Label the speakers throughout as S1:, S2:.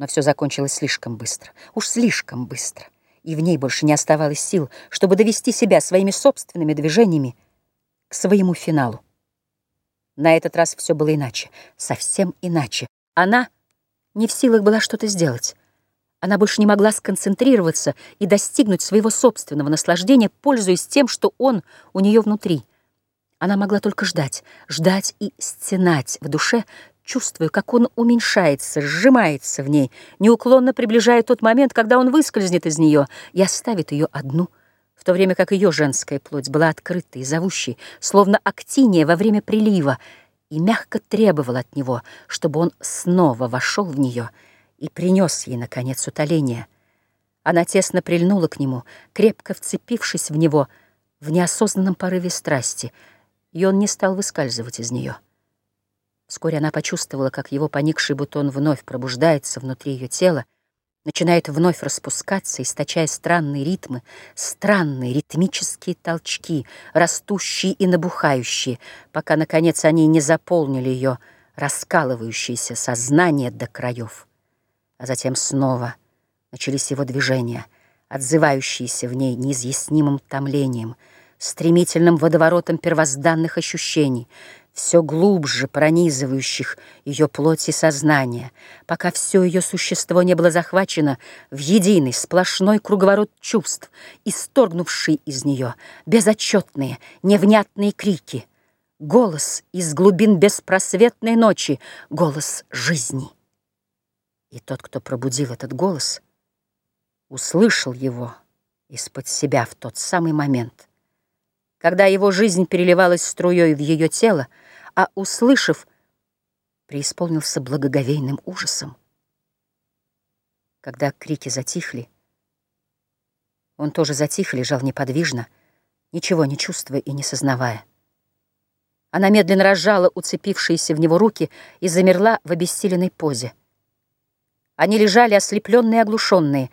S1: Но все закончилось слишком быстро, уж слишком быстро, и в ней больше не оставалось сил, чтобы довести себя своими собственными движениями к своему финалу. На этот раз все было иначе, совсем иначе. Она не в силах была что-то сделать. Она больше не могла сконцентрироваться и достигнуть своего собственного наслаждения, пользуясь тем, что он у нее внутри. Она могла только ждать, ждать и стенать в душе, чувствуя, как он уменьшается, сжимается в ней, неуклонно приближая тот момент, когда он выскользнет из нее и оставит ее одну, в то время как ее женская плоть была открытой, зовущей, словно актиния во время прилива, и мягко требовала от него, чтобы он снова вошел в нее и принес ей, наконец, утоление. Она тесно прильнула к нему, крепко вцепившись в него в неосознанном порыве страсти, и он не стал выскальзывать из нее. Вскоре она почувствовала, как его поникший бутон вновь пробуждается внутри ее тела, начинает вновь распускаться, источая странные ритмы, странные ритмические толчки, растущие и набухающие, пока, наконец, они не заполнили ее раскалывающееся сознание до краев. А затем снова начались его движения, отзывающиеся в ней неизъяснимым томлением, стремительным водоворотом первозданных ощущений — все глубже пронизывающих ее плоть и сознание, пока все ее существо не было захвачено в единый сплошной круговорот чувств, исторгнувший из нее безотчетные, невнятные крики, голос из глубин беспросветной ночи, голос жизни. И тот, кто пробудил этот голос, услышал его из-под себя в тот самый момент, когда его жизнь переливалась струей в ее тело, а, услышав, преисполнился благоговейным ужасом. Когда крики затихли, он тоже затих и лежал неподвижно, ничего не чувствуя и не сознавая. Она медленно разжала уцепившиеся в него руки и замерла в обессиленной позе. Они лежали ослепленные и оглушенные,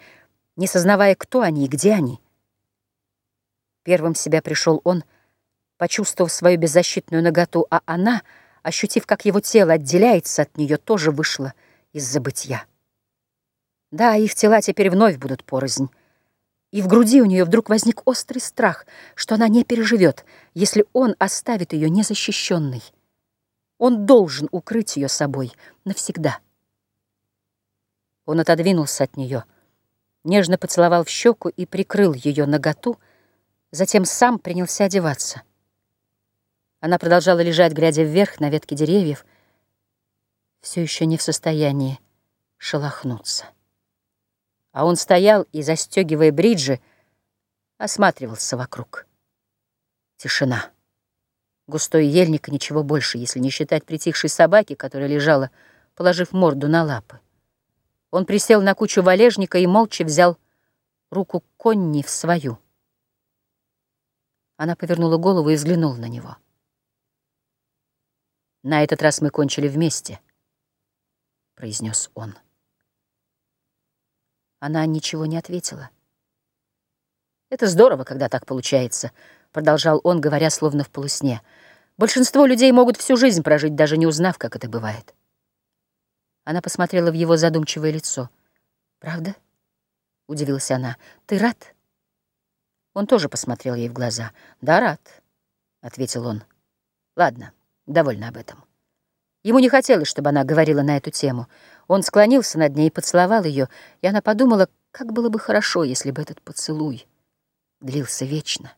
S1: не сознавая, кто они и где они — Первым себя пришел он, почувствовав свою беззащитную наготу, а она, ощутив, как его тело отделяется от нее, тоже вышла из забытья. Да, их тела теперь вновь будут порознь. И в груди у нее вдруг возник острый страх, что она не переживет, если он оставит ее незащищенной. Он должен укрыть ее собой навсегда. Он отодвинулся от нее, нежно поцеловал в щеку и прикрыл ее наготу, Затем сам принялся одеваться. Она продолжала лежать, глядя вверх на ветки деревьев, все еще не в состоянии шелохнуться. А он стоял и, застегивая бриджи, осматривался вокруг. Тишина. Густой ельник и ничего больше, если не считать притихшей собаки, которая лежала, положив морду на лапы. Он присел на кучу валежника и молча взял руку Конни в свою. Она повернула голову и взглянула на него. «На этот раз мы кончили вместе», — произнес он. Она ничего не ответила. «Это здорово, когда так получается», — продолжал он, говоря словно в полусне. «Большинство людей могут всю жизнь прожить, даже не узнав, как это бывает». Она посмотрела в его задумчивое лицо. «Правда?» — удивилась она. «Ты рад?» Он тоже посмотрел ей в глаза. «Да, рад», — ответил он. «Ладно, довольно об этом». Ему не хотелось, чтобы она говорила на эту тему. Он склонился над ней и поцеловал ее, и она подумала, как было бы хорошо, если бы этот поцелуй длился вечно.